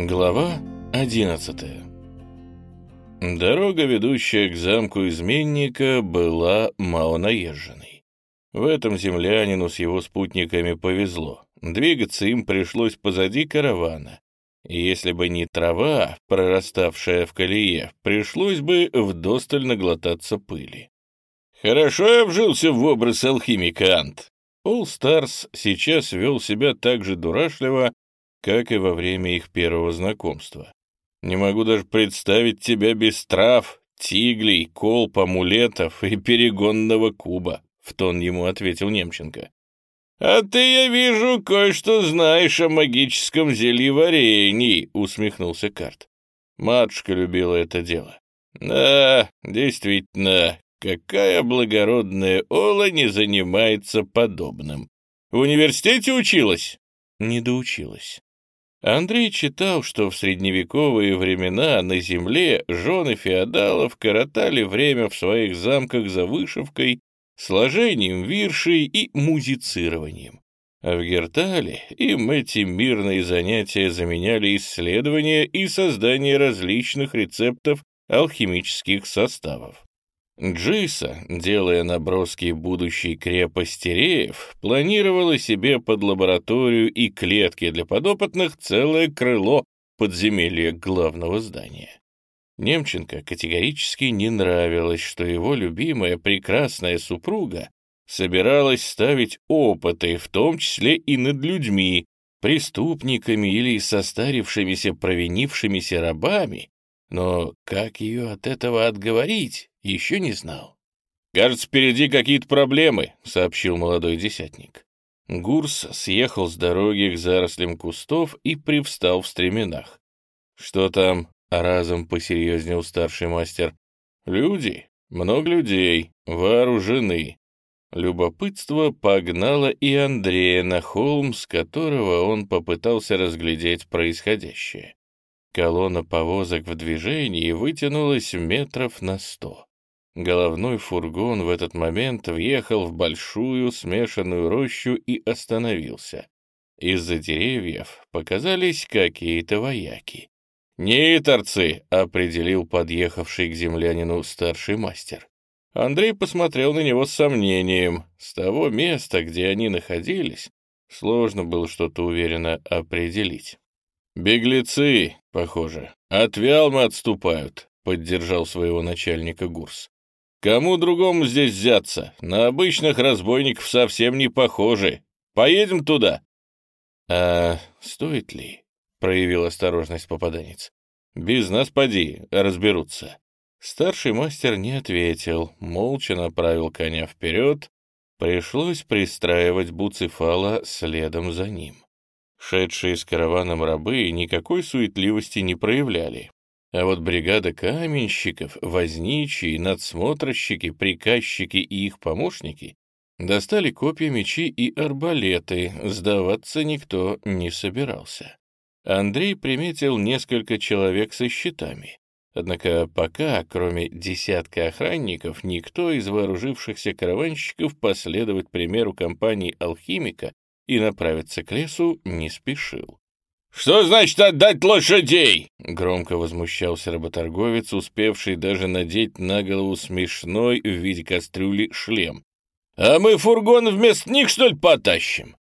Глава 11 Дорога, ведущая к замку изменника, была малонаезженной. В этом землянину с его спутниками повезло. Двигаться им пришлось позади каравана. И если бы не трава, прораставшая в колее, пришлось бы вдосталь наглотаться пыли. «Хорошо я вжился в образ алхимика, Ант!» Пол Старс сейчас вел себя так же дурашливо, как и во время их первого знакомства. Не могу даже представить тебя без трав, тиглей, колб, амулетов и перегонного куба, — в тон ему ответил Немченко. — А ты, я вижу, кое-что знаешь о магическом зельеварении, — усмехнулся Карт. Матушка любила это дело. Да, действительно, какая благородная Ола не занимается подобным. В университете училась? Не доучилась. Андрей читал, что в средневековые времена на земле жены феодалов коротали время в своих замках за вышивкой, сложением виршей и музицированием. А в Гертале им эти мирные занятия заменяли исследования и создание различных рецептов алхимических составов. Джиса, делая наброски будущей крепости Реев, планировала себе под лабораторию и клетки для подопытных целое крыло подземелья главного здания. Немченко категорически не нравилось, что его любимая прекрасная супруга собиралась ставить опыты, в том числе и над людьми, преступниками или состарившимися провинившимися рабами, но как ее от этого отговорить? Еще не знал. «Кажется, впереди какие-то проблемы», — сообщил молодой десятник. Гурс съехал с дороги к зарослям кустов и привстал в стременах. «Что там?» — разом посерьезнел старший мастер. «Люди, много людей, вооружены». Любопытство погнало и Андрея на холм, с которого он попытался разглядеть происходящее. Колонна повозок в движении вытянулась метров на сто. Головной фургон в этот момент въехал в большую смешанную рощу и остановился. Из-за деревьев показались какие-то вояки. «Не торцы!» — определил подъехавший к землянину старший мастер. Андрей посмотрел на него с сомнением. С того места, где они находились, сложно было что-то уверенно определить. «Беглецы, похоже. От Вялмы отступают», — поддержал своего начальника Гурс. Кому другому здесь взяться? На обычных разбойников совсем не похожи. Поедем туда. А стоит ли? Проявил осторожность попаданец. Без нас поди, разберутся. Старший мастер не ответил, молча направил коня вперед. Пришлось пристраивать Буцефала следом за ним. Шедшие с караваном рабы никакой суетливости не проявляли. А вот бригада каменщиков, возничие, надсмотрщики, приказчики и их помощники достали копья, мечи и арбалеты, сдаваться никто не собирался. Андрей приметил несколько человек со щитами. Однако пока, кроме десятка охранников, никто из вооружившихся караванщиков последовать примеру компании «Алхимика» и направиться к лесу не спешил. «Что значит отдать лошадей?» — громко возмущался работорговец, успевший даже надеть на голову смешной в виде кастрюли шлем. «А мы фургон вместо них, что ли, потащим?»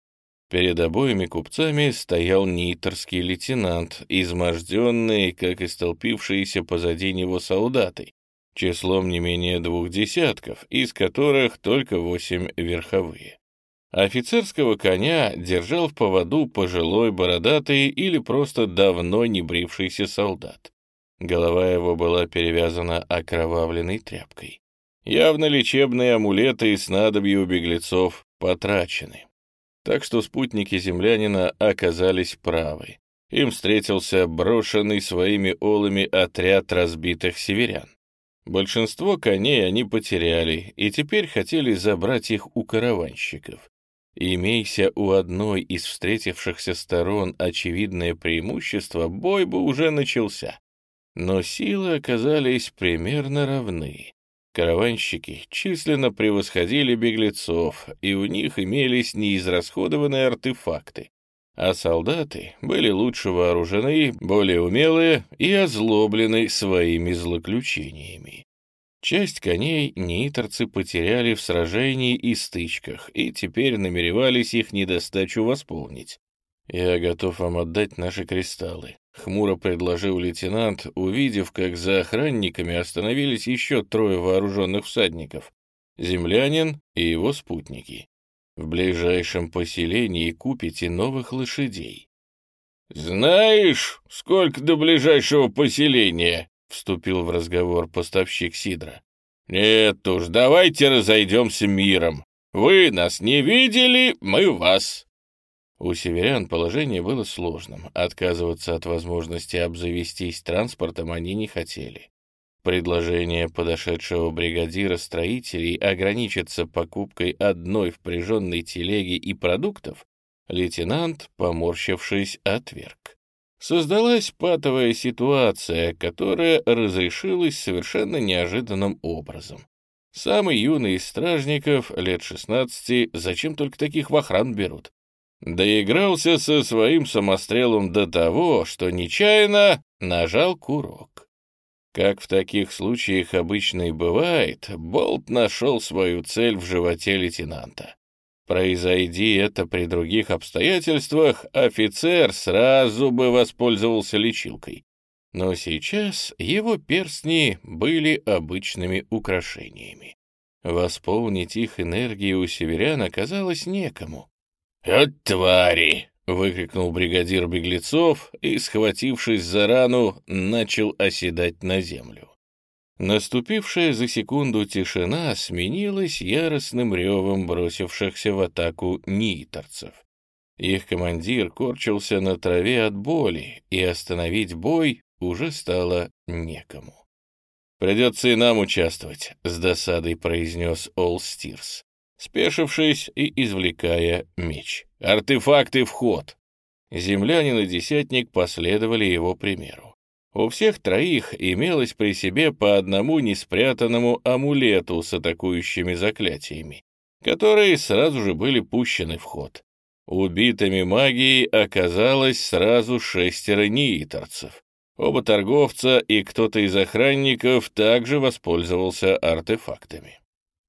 Перед обоими купцами стоял нитерский лейтенант, изможденный, как и столпившиеся позади него солдаты, числом не менее двух десятков, из которых только восемь верховые. Офицерского коня держал в поводу пожилой бородатый или просто давно не брившийся солдат. Голова его была перевязана окровавленной тряпкой. Явно лечебные амулеты и снадобья у беглецов потрачены. Так что спутники землянина оказались правы. Им встретился брошенный своими олами отряд разбитых северян. Большинство коней они потеряли и теперь хотели забрать их у караванщиков. Имейся у одной из встретившихся сторон очевидное преимущество, бой бы уже начался. Но силы оказались примерно равны. Караванщики численно превосходили беглецов, и у них имелись неизрасходованные артефакты. а солдаты были лучше вооружены, более умелые и озлоблены своими злоключениями. Часть коней ниторцы потеряли в сражении и стычках, и теперь намеревались их недостачу восполнить. «Я готов вам отдать наши кристаллы», — хмуро предложил лейтенант, увидев, как за охранниками остановились еще трое вооруженных всадников — землянин и его спутники. В ближайшем поселении купите новых лошадей. «Знаешь, сколько до ближайшего поселения?» — вступил в разговор поставщик Сидра. «Нет уж, давайте разойдемся миром. Вы нас не видели, мы вас». У северян положение было сложным. Отказываться от возможности обзавестись транспортом они не хотели. Предложение подошедшего бригадира строителей ограничиться покупкой одной впряженной телеги и продуктов лейтенант, поморщившись, отверг. Создалась патовая ситуация, которая разрешилась совершенно неожиданным образом. Самый юный из стражников, лет 16, зачем только таких в охран берут? Доигрался со своим самострелом до того, что нечаянно нажал курок. Как в таких случаях обычно и бывает, Болт нашел свою цель в животе лейтенанта. Произойди это при других обстоятельствах, офицер сразу бы воспользовался лечилкой. Но сейчас его перстни были обычными украшениями. Восполнить их энергию у северян оказалось некому. «От твари!» — выкрикнул бригадир беглецов и, схватившись за рану, начал оседать на землю. Наступившая за секунду тишина сменилась яростным ревом бросившихся в атаку ниторцев. Их командир корчился на траве от боли, и остановить бой уже стало некому. «Придется и нам участвовать», — с досадой произнес Олл Стирс спешившись и извлекая меч. «Артефакты в ход!» Землянин и десятник последовали его примеру. У всех троих имелось при себе по одному неспрятанному амулету с атакующими заклятиями, которые сразу же были пущены в ход. Убитыми магией оказалось сразу шестеро неиторцев. Оба торговца и кто-то из охранников также воспользовался артефактами.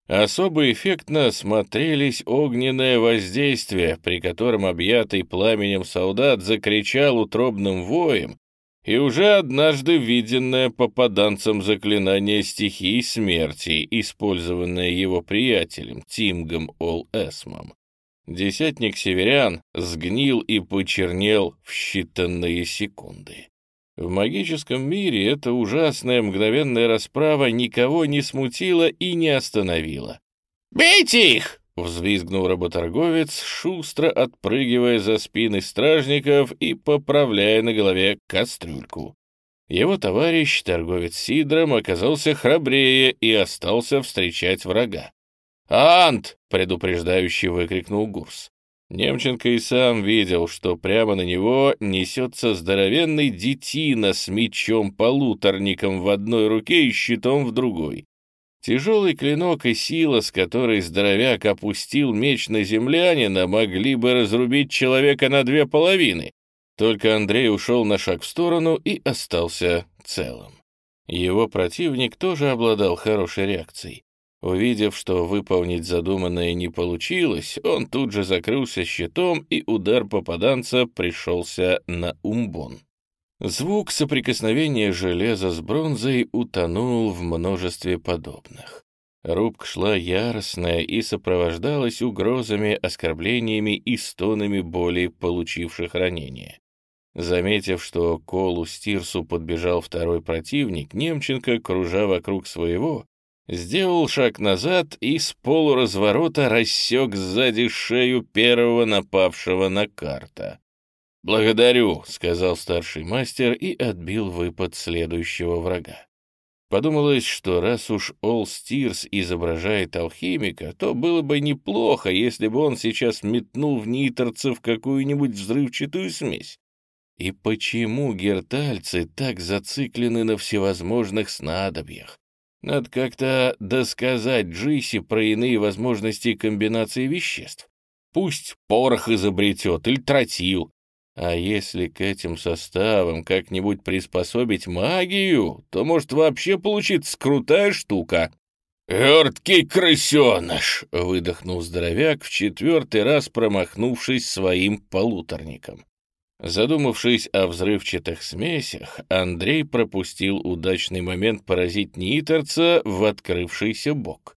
Особо эффектно смотрелись огненное воздействие, при котором объятый пламенем солдат закричал утробным воем, и уже однажды виденное попаданцем заклинание стихии смерти, использованное его приятелем Тимгом Ол-Эсмом. Десятник северян сгнил и почернел в считанные секунды. В магическом мире эта ужасная мгновенная расправа никого не смутила и не остановила. «Бейте их!» — взвизгнул работорговец, шустро отпрыгивая за спины стражников и поправляя на голове кастрюльку. Его товарищ, торговец Сидром, оказался храбрее и остался встречать врага. «Ант!» — предупреждающе выкрикнул Гурс. Немченко и сам видел, что прямо на него несется здоровенный детина с мечом-полуторником в одной руке и щитом в другой. Тяжелый клинок и сила, с которой здоровяк опустил меч на землянина, могли бы разрубить человека на две половины. Только Андрей ушел на шаг в сторону и остался целым. Его противник тоже обладал хорошей реакцией. Увидев, что выполнить задуманное не получилось, он тут же закрылся щитом, и удар попаданца пришелся на умбон. Звук соприкосновения железа с бронзой утонул в множестве подобных. Рубка шла яростная и сопровождалась угрозами, оскорблениями и стонами боли получивших ранения. Заметив, что к Колу Стирсу подбежал второй противник, Немченко, кружа вокруг своего, сделал шаг назад и с полуразворота рассек сзади шею первого напавшего на карта. «Благодарю», — сказал старший мастер и отбил выпад следующего врага. Подумалось, что раз уж Ол Стирс изображает алхимика, то было бы неплохо, если бы он сейчас метнул в ниторцев какую-нибудь взрывчатую смесь. И почему гертальцы так зациклены на всевозможных снадобьях? Надо как-то досказать Джиси про иные возможности комбинации веществ. Пусть порох изобретет или тротил. А если к этим составам как-нибудь приспособить магию, то может вообще получиться крутая штука. «Верткий крысеныш!» — выдохнул здоровяк, в четвертый раз промахнувшись своим полуторником. Задумавшись о взрывчатых смесях, Андрей пропустил удачный момент поразить Нитерца в открывшийся бок.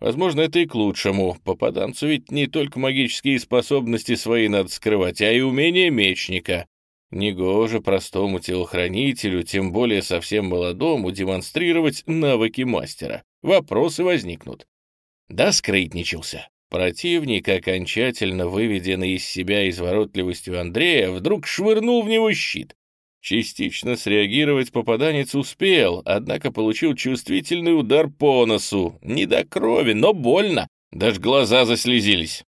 Возможно, это и к лучшему. Попаданцу ведь не только магические способности свои надо скрывать, а и умение мечника. Негоже простому телохранителю, тем более совсем молодому, демонстрировать навыки мастера. Вопросы возникнут. Да скрытничался. Противник, окончательно выведенный из себя изворотливостью Андрея, вдруг швырнул в него щит. Частично среагировать попаданец успел, однако получил чувствительный удар по носу. Не до крови, но больно. Даже глаза заслезились.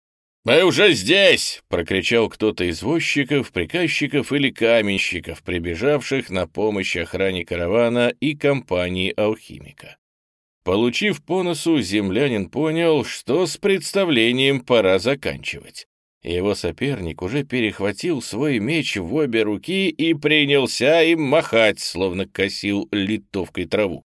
«Мы уже здесь!» — прокричал кто-то из возчиков, приказчиков или каменщиков, прибежавших на помощь охране каравана и компании алхимика. Получив по носу, землянин понял, что с представлением пора заканчивать. Его соперник уже перехватил свой меч в обе руки и принялся им махать, словно косил литовкой траву.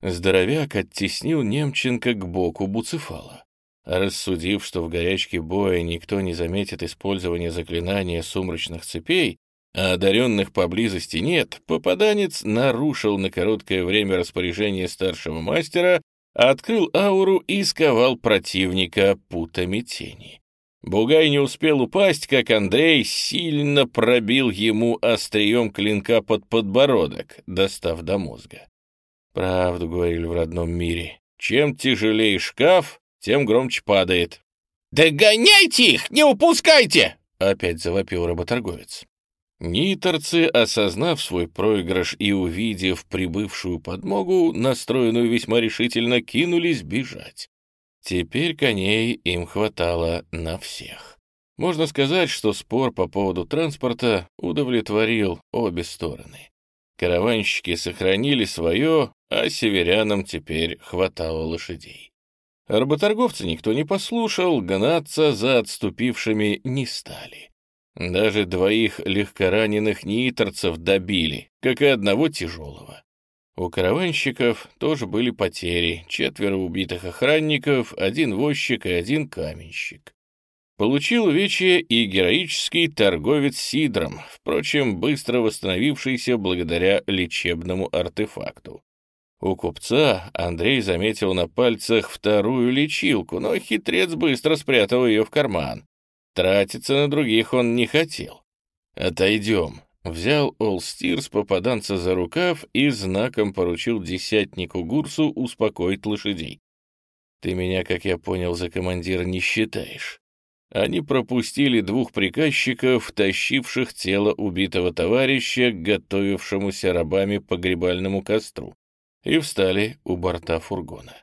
Здоровяк оттеснил Немченко к боку Буцефала. Рассудив, что в горячке боя никто не заметит использование заклинания сумрачных цепей, а одаренных поблизости нет, попаданец нарушил на короткое время распоряжение старшего мастера, открыл ауру и сковал противника путами тени. Бугай не успел упасть, как Андрей сильно пробил ему острием клинка под подбородок, достав до мозга. Правду говорили в родном мире. Чем тяжелее шкаф, тем громче падает. «Догоняйте их! Не упускайте!» — опять завопил работорговец. Ниторцы, осознав свой проигрыш и увидев прибывшую подмогу, настроенную весьма решительно, кинулись бежать. Теперь коней им хватало на всех. Можно сказать, что спор по поводу транспорта удовлетворил обе стороны. Караванщики сохранили свое, а северянам теперь хватало лошадей. Работорговцы никто не послушал, гнаться за отступившими не стали. Даже двоих легкораненых нииторцев добили, как и одного тяжелого. У караванщиков тоже были потери, четверо убитых охранников, один возчик и один каменщик. Получил увечье и героический торговец сидром, впрочем, быстро восстановившийся благодаря лечебному артефакту. У купца Андрей заметил на пальцах вторую лечилку, но хитрец быстро спрятал ее в карман. Тратиться на других он не хотел. «Отойдем», Взял Олстирс попаданца за рукав и знаком поручил десятнику Гурсу успокоить лошадей. «Ты меня, как я понял, за командира не считаешь». Они пропустили двух приказчиков, тащивших тело убитого товарища к готовившемуся рабами погребальному костру, и встали у борта фургона.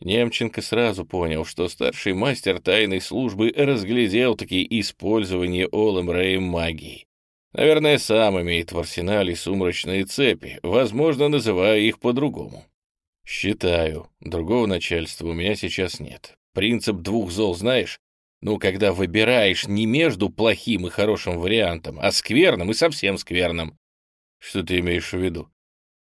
Немченко сразу понял, что старший мастер тайной службы разглядел такие использование Олом Рэем магии. Наверное, сам имеет в арсенале сумрачные цепи, возможно, называя их по-другому. Считаю, другого начальства у меня сейчас нет. Принцип двух зол знаешь? Ну, когда выбираешь не между плохим и хорошим вариантом, а скверным и совсем скверным. Что ты имеешь в виду?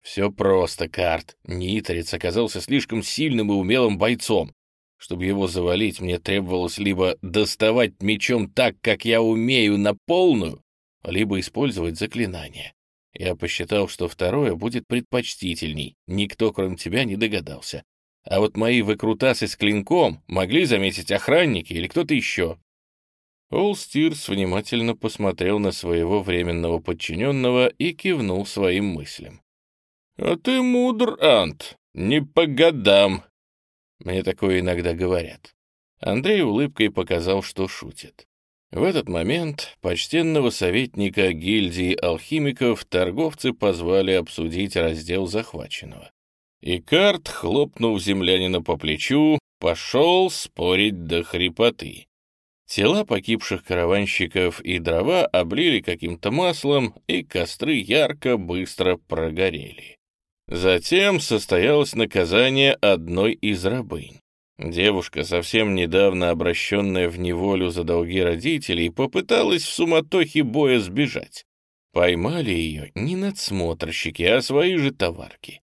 Все просто, Карт. Ниторец оказался слишком сильным и умелым бойцом. Чтобы его завалить, мне требовалось либо доставать мечом так, как я умею, на полную, либо использовать заклинание. Я посчитал, что второе будет предпочтительней, никто, кроме тебя, не догадался. А вот мои выкрутасы с клинком могли заметить охранники или кто-то еще. Олстирс внимательно посмотрел на своего временного подчиненного и кивнул своим мыслям. — А ты мудр, Ант, не по годам. Мне такое иногда говорят. Андрей улыбкой показал, что шутит. В этот момент почтенного советника гильдии алхимиков торговцы позвали обсудить раздел захваченного. И карт, хлопнув землянина по плечу, пошел спорить до хрипоты. Тела погибших караванщиков и дрова облили каким-то маслом, и костры ярко быстро прогорели. Затем состоялось наказание одной из рабынь. Девушка, совсем недавно обращенная в неволю за долги родителей, попыталась в суматохе боя сбежать. Поймали ее не надсмотрщики, а свои же товарки.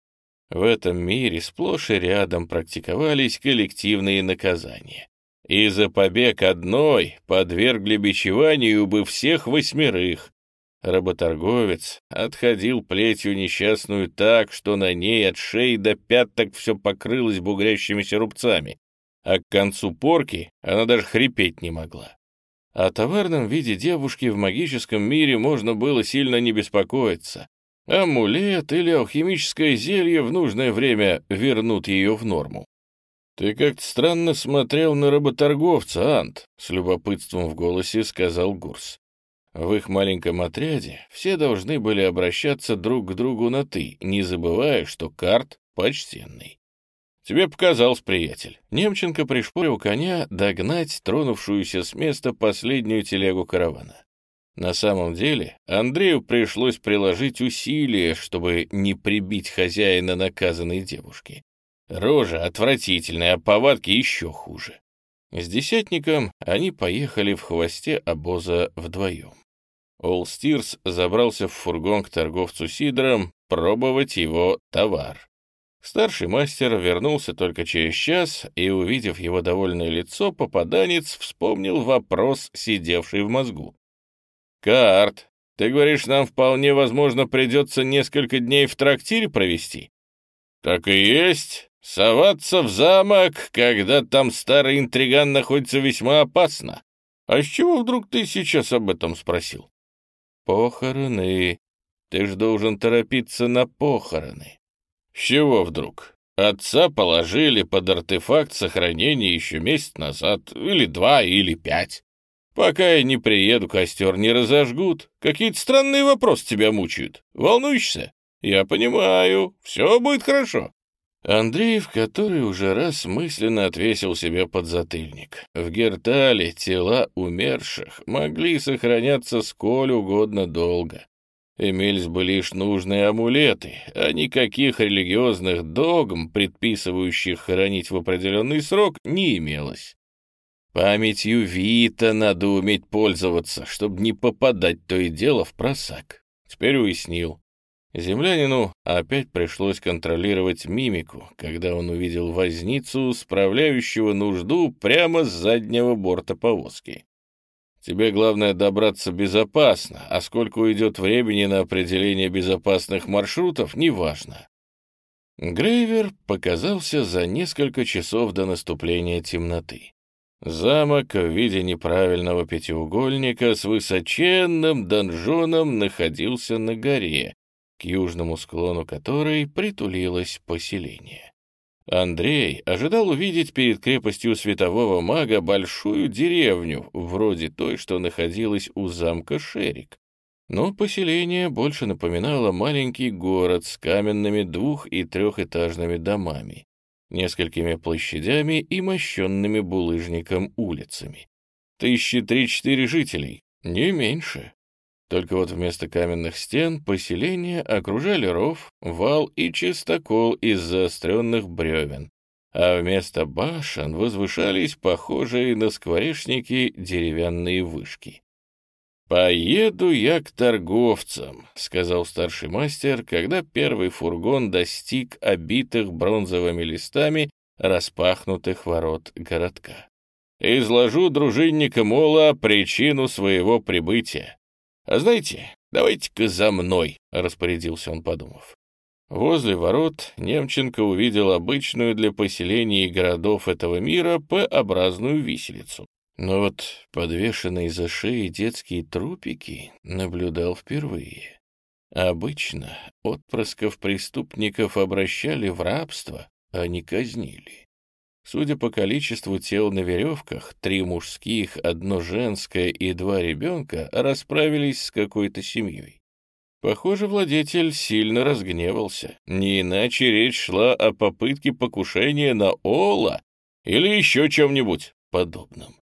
В этом мире сплошь и рядом практиковались коллективные наказания. И за побег одной подвергли бичеванию бы всех восьмерых. Работорговец отходил плетью несчастную так, что на ней от шеи до пяток все покрылось бугрящимися рубцами, а к концу порки она даже хрипеть не могла. О товарном виде девушки в магическом мире можно было сильно не беспокоиться. Амулет или алхимическое зелье в нужное время вернут ее в норму. «Ты как-то странно смотрел на работорговца, Ант», — с любопытством в голосе сказал Гурс. В их маленьком отряде все должны были обращаться друг к другу на «ты», не забывая, что карт почтенный. «Тебе показалось, приятель». Немченко пришпорил коня догнать тронувшуюся с места последнюю телегу каравана. На самом деле Андрею пришлось приложить усилия, чтобы не прибить хозяина наказанной девушки. Рожа отвратительная, а повадки еще хуже. С десятником они поехали в хвосте обоза вдвоем. Олстирс забрался в фургон к торговцу Сидором пробовать его товар. Старший мастер вернулся только через час, и, увидев его довольное лицо, попаданец вспомнил вопрос, сидевший в мозгу. «Карт, ты говоришь, нам вполне возможно придется несколько дней в трактире провести?» «Так и есть. Соваться в замок, когда там старый интриган находится весьма опасно. А с чего вдруг ты сейчас об этом спросил?» «Похороны. Ты ж должен торопиться на похороны». С чего вдруг? Отца положили под артефакт сохранения еще месяц назад, или два, или пять. Пока я не приеду, костер не разожгут. Какие-то странные вопросы тебя мучают. Волнуешься? Я понимаю, все будет хорошо. Андрей в который уже раз мысленно отвесил себе подзатыльник. В Гертале тела умерших могли сохраняться сколь угодно долго. Имелись бы лишь нужные амулеты, а никаких религиозных догм, предписывающих хоронить в определенный срок, не имелось. Памятью Вита надо уметь пользоваться, чтобы не попадать то и дело в просак. Теперь уяснил. Землянину опять пришлось контролировать мимику, когда он увидел возницу, справляющего нужду прямо с заднего борта повозки. Тебе главное добраться безопасно, а сколько уйдет времени на определение безопасных маршрутов, неважно. Грейвер показался за несколько часов до наступления темноты. Замок в виде неправильного пятиугольника с высоченным донжоном находился на горе, к южному склону которой притулилось поселение. Андрей ожидал увидеть перед крепостью светового мага большую деревню, вроде той, что находилась у замка Шерик. Но поселение больше напоминало маленький город с каменными двух- и трехэтажными домами, несколькими площадями и мощенными булыжником улицами. Тысячи три-четыре жителей, не меньше. Только вот вместо каменных стен поселение окружали ров, вал и чистокол из заостренных бревен, а вместо башен возвышались похожие на скворечники деревянные вышки. «Поеду я к торговцам», — сказал старший мастер, когда первый фургон достиг обитых бронзовыми листами распахнутых ворот городка. «Изложу дружинника Мола причину своего прибытия. «А знаете, давайте-ка за мной», — распорядился он, подумав. Возле ворот Немченко увидел обычную для поселений и городов этого мира П-образную виселицу. Но вот подвешенные за шеей детские трупики наблюдал впервые. Обычно отпрысков преступников обращали в рабство, а не казнили. Судя по количеству тел на веревках, три мужских, одно женское и два ребенка расправились с какой-то семьей. Похоже, владетель сильно разгневался. Не иначе речь шла о попытке покушения на Ола или еще чем-нибудь подобном.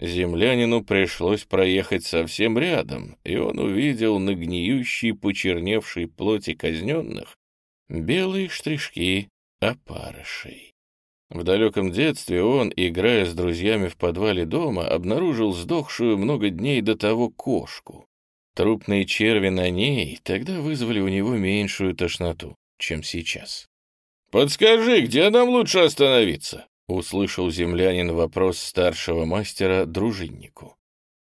Землянину пришлось проехать совсем рядом, и он увидел на гниющей, почерневшей плоти казненных белые штришки опарышей. В далеком детстве он, играя с друзьями в подвале дома, обнаружил сдохшую много дней до того кошку. Трупные черви на ней тогда вызвали у него меньшую тошноту, чем сейчас. «Подскажи, где нам лучше остановиться?» — услышал землянин вопрос старшего мастера дружиннику.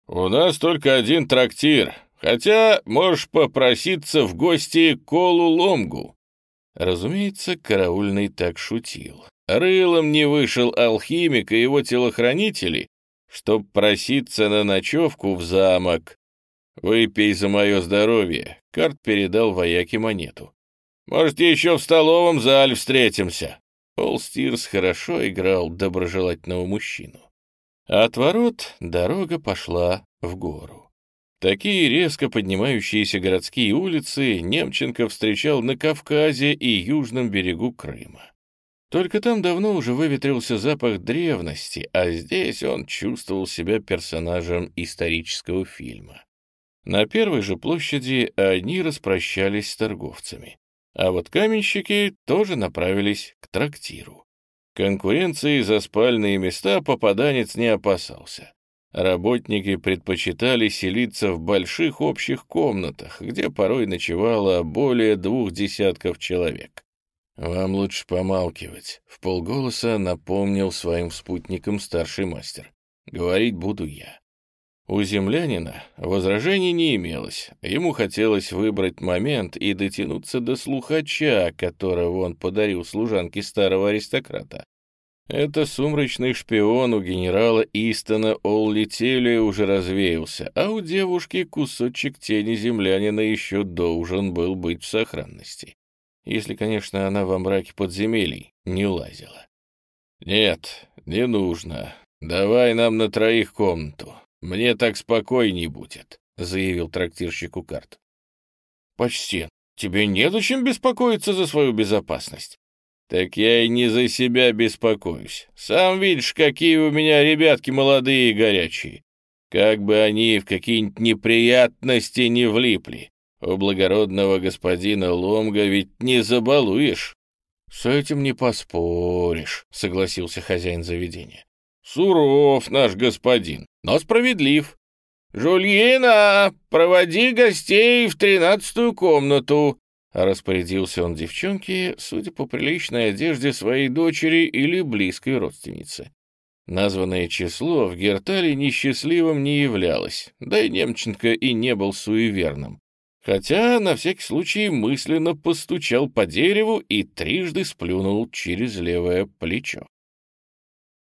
«У нас только один трактир, хотя можешь попроситься в гости к Колу Ломгу». Разумеется, караульный так шутил. Рылом не вышел алхимик и его телохранители, чтоб проситься на ночевку в замок. «Выпей за мое здоровье», — карт передал вояке монету. «Может, еще в столовом зале встретимся». Пол Стирс хорошо играл доброжелательного мужчину. А от ворот дорога пошла в гору. Такие резко поднимающиеся городские улицы Немченко встречал на Кавказе и южном берегу Крыма. Только там давно уже выветрился запах древности, а здесь он чувствовал себя персонажем исторического фильма. На первой же площади они распрощались с торговцами, а вот каменщики тоже направились к трактиру. Конкуренции за спальные места попаданец не опасался. Работники предпочитали селиться в больших общих комнатах, где порой ночевало более двух десятков человек. «Вам лучше помалкивать», — в полголоса напомнил своим спутникам старший мастер. «Говорить буду я». У землянина возражений не имелось. Ему хотелось выбрать момент и дотянуться до слухача, которого он подарил служанке старого аристократа. Это сумрачный шпион у генерала Истона Оллителия уже развеялся, а у девушки кусочек тени землянина еще должен был быть в сохранности если, конечно, она во мраке подземелий не лазила. «Нет, не нужно. Давай нам на троих комнату. Мне так спокойней будет», — заявил трактирщику карт. «Почти. Тебе незачем беспокоиться за свою безопасность». «Так я и не за себя беспокоюсь. Сам видишь, какие у меня ребятки молодые и горячие. Как бы они в какие-нибудь неприятности не влипли. У благородного господина Ломга ведь не забалуешь. — С этим не поспоришь, — согласился хозяин заведения. — Суров наш господин, но справедлив. — Жульена, проводи гостей в тринадцатую комнату, — распорядился он девчонке, судя по приличной одежде своей дочери или близкой родственницы. Названное число в Гертале несчастливым не являлось, да и Немченко и не был суеверным хотя на всякий случай мысленно постучал по дереву и трижды сплюнул через левое плечо.